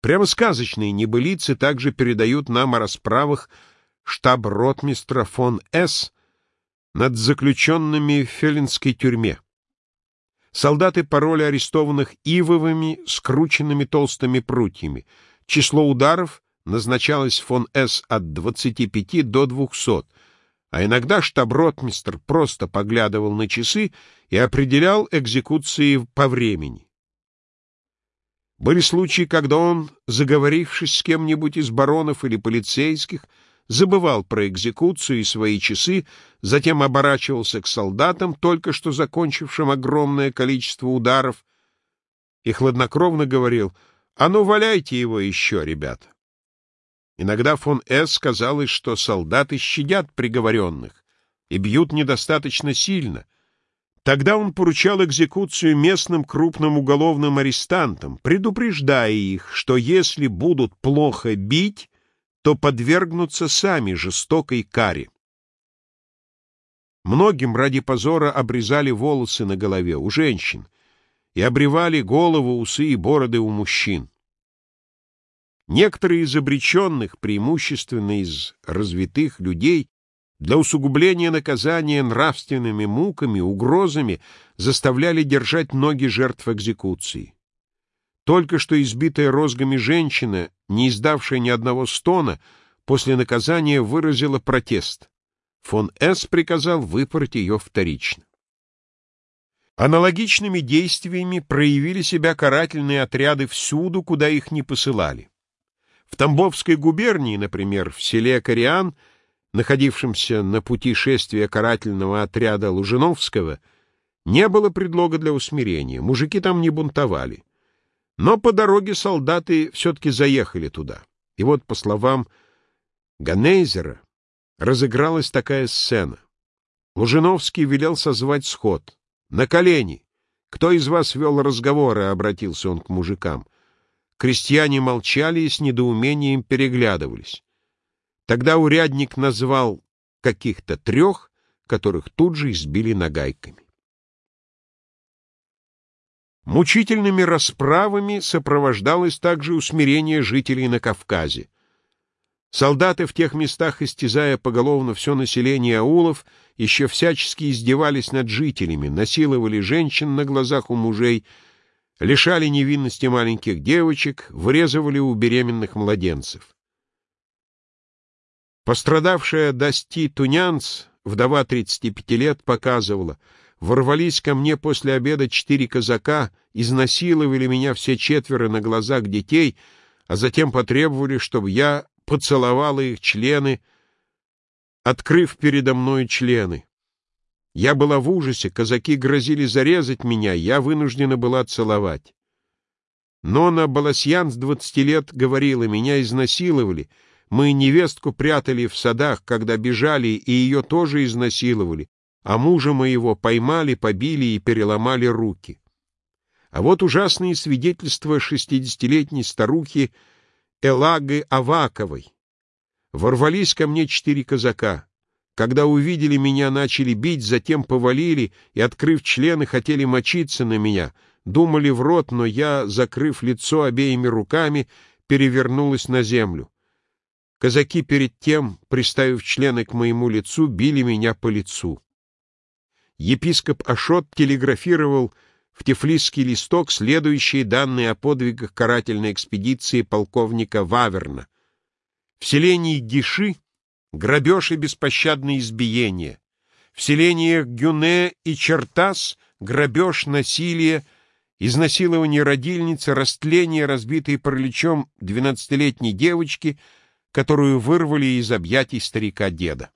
Прямо сказочные небылицы также передают нам о расправах штаб-ротмистра фон С. над заключенными в феллинской тюрьме. Солдаты пороли арестованных ивовыми, скрученными толстыми прутьями. Число ударов назначалось фон С. от 25 до 200, а иногда штаб-ротмистр просто поглядывал на часы и определял экзекуции по времени. Были случаи, когда он, заговорившись с кем-нибудь из баронов или полицейских, забывал про экзекуцию и свои часы, затем оборачивался к солдатам, только что закончившим огромное количество ударов, и хладнокровно говорил «А ну, валяйте его еще, ребята!» Иногда фон С. казалось, что солдаты щадят приговоренных и бьют недостаточно сильно — Тогда он поручал экзекуцию местным крупным уголовным арестантам, предупреждая их, что если будут плохо бить, то подвергнутся сами жестокой каре. Многим ради позора обрезали волосы на голове у женщин и обревали голову, усы и бороды у мужчин. Некоторые из обреченных, преимущественно из развитых людей, для усугубления наказания нравственными муками, угрозами заставляли держать ноги жертв экзекуции. Только что избитая розгами женщина, не издавшая ни одного стона, после наказания выразила протест. Фон С. приказал выпороть ее вторично. Аналогичными действиями проявили себя карательные отряды всюду, куда их не посылали. В Тамбовской губернии, например, в селе Кориан – находившимся на пути шествия карательного отряда Лужиновского, не было предлога для усмирения, мужики там не бунтовали. Но по дороге солдаты все-таки заехали туда. И вот, по словам Ганейзера, разыгралась такая сцена. Лужиновский велел созвать сход. «На колени! Кто из вас вел разговоры?» — обратился он к мужикам. Крестьяне молчали и с недоумением переглядывались. Тогда урядник назвал каких-то трех, которых тут же избили нагайками. Мучительными расправами сопровождалось также усмирение жителей на Кавказе. Солдаты в тех местах, истязая поголовно все население аулов, еще всячески издевались над жителями, насиловали женщин на глазах у мужей, лишали невинности маленьких девочек, врезывали у беременных младенцев. Пострадавшая Дасти Тунянц, вдова 35 лет, показывала, ворвались ко мне после обеда четыре казака, изнасиловали меня все четверо на глазах детей, а затем потребовали, чтобы я поцеловала их члены, открыв передо мной члены. Я была в ужасе, казаки грозили зарезать меня, я вынуждена была целовать. Нона Баласьян с двадцати лет говорила, меня изнасиловали — мы невестку прятали в садах, когда бежали, и ее тоже изнасиловали, а мужа моего поймали, побили и переломали руки. А вот ужасные свидетельства шестидесятилетней старухи Элагы Аваковой. Ворвались ко мне четыре казака. Когда увидели меня, начали бить, затем повалили и, открыв члены, хотели мочиться на меня. Думали в рот, но я, закрыв лицо обеими руками, перевернулась на землю. Казаки перед тем, приставив члены к моему лицу, били меня по лицу. Епископ Ашот телеграфировал в тефлисский листок следующие данные о подвигах карательной экспедиции полковника Ваверна. В селении Гиши — грабеж и беспощадное избиение. В селениях Гюне и Чертас — грабеж, насилие, изнасилование родильницы, растление разбитой параличом двенадцатилетней девочки — которую вырвали из объятий старика-деда.